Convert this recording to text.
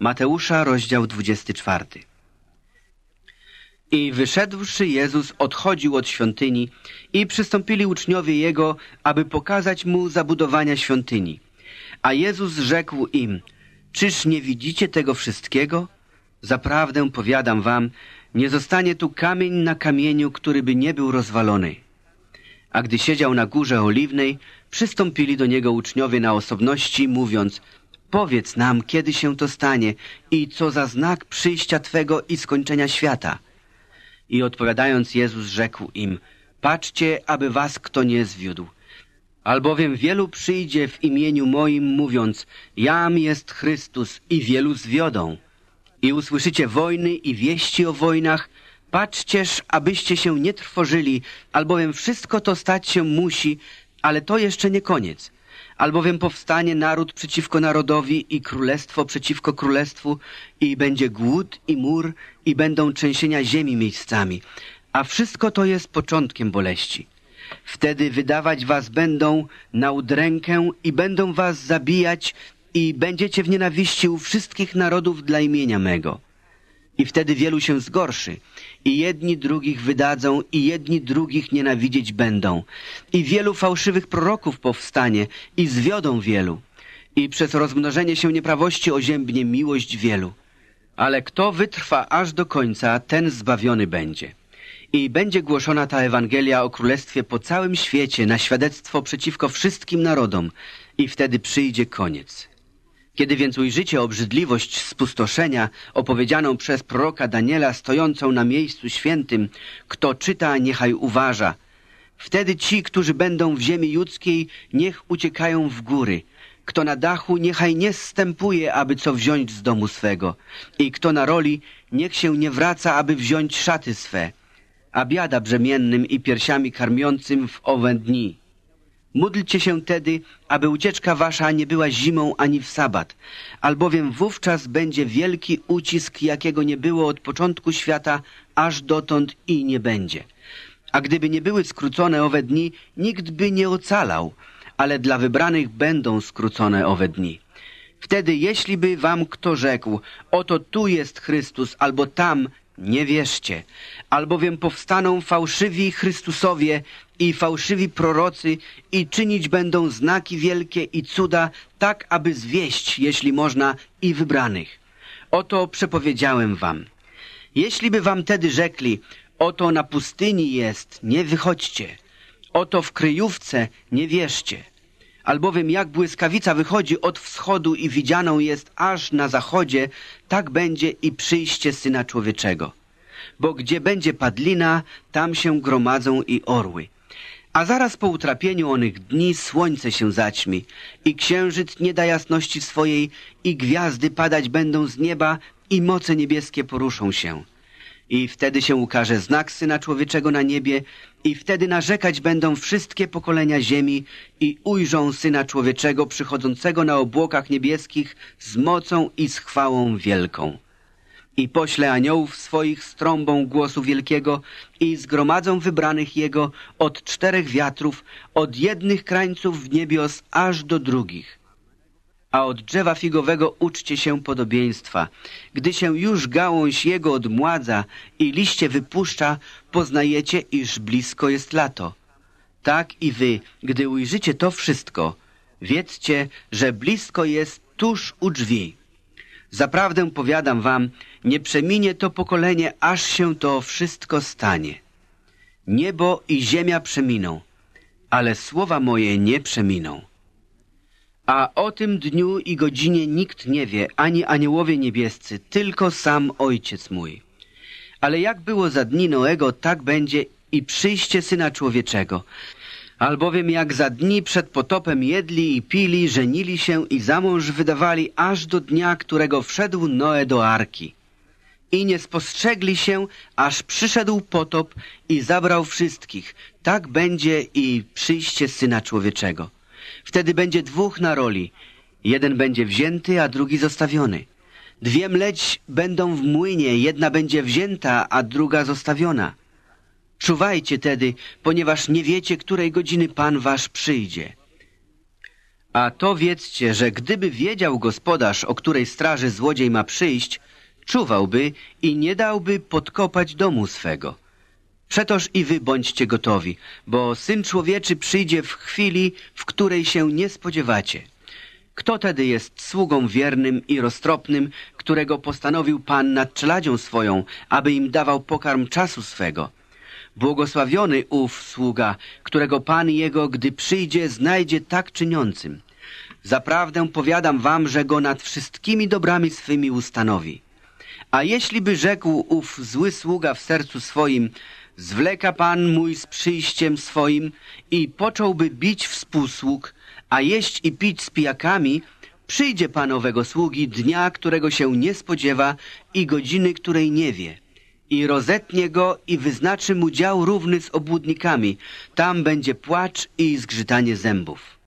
Mateusza, rozdział 24. I wyszedłszy Jezus odchodził od świątyni i przystąpili uczniowie Jego, aby pokazać Mu zabudowania świątyni. A Jezus rzekł im, czyż nie widzicie tego wszystkiego? Zaprawdę powiadam wam, nie zostanie tu kamień na kamieniu, który by nie był rozwalony. A gdy siedział na górze oliwnej, przystąpili do niego uczniowie na osobności, mówiąc, powiedz nam, kiedy się to stanie i co za znak przyjścia Twego i skończenia świata. I odpowiadając Jezus rzekł im, patrzcie, aby was kto nie zwiódł. Albowiem wielu przyjdzie w imieniu moim, mówiąc, jam jest Chrystus i wielu zwiodą. I usłyszycie wojny i wieści o wojnach, patrzcież, abyście się nie trwożyli, albowiem wszystko to stać się musi, ale to jeszcze nie koniec. Albowiem powstanie naród przeciwko narodowi i królestwo przeciwko królestwu i będzie głód i mur i będą trzęsienia ziemi miejscami. A wszystko to jest początkiem boleści. Wtedy wydawać was będą na udrękę i będą was zabijać i będziecie w nienawiści u wszystkich narodów dla imienia mego. I wtedy wielu się zgorszy, i jedni drugich wydadzą, i jedni drugich nienawidzieć będą. I wielu fałszywych proroków powstanie, i zwiodą wielu. I przez rozmnożenie się nieprawości oziębnie miłość wielu. Ale kto wytrwa aż do końca, ten zbawiony będzie. I będzie głoszona ta Ewangelia o Królestwie po całym świecie na świadectwo przeciwko wszystkim narodom. I wtedy przyjdzie koniec. Kiedy więc ujrzycie obrzydliwość spustoszenia opowiedzianą przez proroka Daniela stojącą na miejscu świętym, kto czyta, niechaj uważa. Wtedy ci, którzy będą w ziemi judzkiej, niech uciekają w góry. Kto na dachu, niechaj nie zstępuje, aby co wziąć z domu swego. I kto na roli, niech się nie wraca, aby wziąć szaty swe. A biada brzemiennym i piersiami karmiącym w owe dni. Módlcie się tedy, aby ucieczka wasza nie była zimą ani w sabat, albowiem wówczas będzie wielki ucisk, jakiego nie było od początku świata, aż dotąd i nie będzie. A gdyby nie były skrócone owe dni, nikt by nie ocalał, ale dla wybranych będą skrócone owe dni. Wtedy, jeśli by wam kto rzekł, oto tu jest Chrystus, albo tam, nie wierzcie, albowiem powstaną fałszywi Chrystusowie i fałszywi prorocy i czynić będą znaki wielkie i cuda, tak aby zwieść, jeśli można, i wybranych. Oto przepowiedziałem wam. Jeśli by wam tedy rzekli, oto na pustyni jest, nie wychodźcie. Oto w kryjówce, nie wierzcie. Albowiem jak błyskawica wychodzi od wschodu i widzianą jest aż na zachodzie, tak będzie i przyjście Syna Człowieczego. Bo gdzie będzie padlina, tam się gromadzą i orły. A zaraz po utrapieniu onych dni słońce się zaćmi i księżyc nie da jasności swojej i gwiazdy padać będą z nieba i moce niebieskie poruszą się. I wtedy się ukaże znak Syna Człowieczego na niebie i wtedy narzekać będą wszystkie pokolenia ziemi i ujrzą Syna Człowieczego przychodzącego na obłokach niebieskich z mocą i z chwałą wielką i pośle aniołów swoich z trąbą głosu wielkiego i zgromadzą wybranych Jego od czterech wiatrów, od jednych krańców niebios aż do drugich. A od drzewa figowego uczcie się podobieństwa. Gdy się już gałąź jego odmładza i liście wypuszcza, poznajecie, iż blisko jest lato. Tak i wy, gdy ujrzycie to wszystko, wiedzcie, że blisko jest tuż u drzwi. Zaprawdę powiadam wam, nie przeminie to pokolenie, aż się to wszystko stanie. Niebo i ziemia przeminą, ale słowa moje nie przeminą. A o tym dniu i godzinie nikt nie wie, ani aniołowie niebiescy, tylko sam Ojciec mój. Ale jak było za dni Noego, tak będzie i przyjście Syna Człowieczego. Albowiem jak za dni przed potopem jedli i pili, żenili się i za mąż wydawali aż do dnia, którego wszedł Noe do arki. I nie spostrzegli się, aż przyszedł potop i zabrał wszystkich. Tak będzie i przyjście Syna Człowieczego. Wtedy będzie dwóch na roli. Jeden będzie wzięty, a drugi zostawiony. Dwie mleć będą w młynie, jedna będzie wzięta, a druga zostawiona. Czuwajcie tedy, ponieważ nie wiecie, której godziny Pan wasz przyjdzie. A to wiedzcie, że gdyby wiedział gospodarz, o której straży złodziej ma przyjść, czuwałby i nie dałby podkopać domu swego. Przetoż i wy bądźcie gotowi, bo Syn Człowieczy przyjdzie w chwili, w której się nie spodziewacie. Kto tedy jest sługą wiernym i roztropnym, którego postanowił Pan nad czeladzią swoją, aby im dawał pokarm czasu swego? Błogosławiony ów sługa, którego Pan jego, gdy przyjdzie, znajdzie tak czyniącym. Zaprawdę powiadam wam, że go nad wszystkimi dobrami swymi ustanowi. A jeśli by rzekł ów zły sługa w sercu swoim, zwleka Pan mój z przyjściem swoim i począłby bić współsług, a jeść i pić z pijakami, przyjdzie Pan owego sługi dnia, którego się nie spodziewa i godziny, której nie wie. I rozetnie go i wyznaczy mu dział równy z obłudnikami. Tam będzie płacz i zgrzytanie zębów.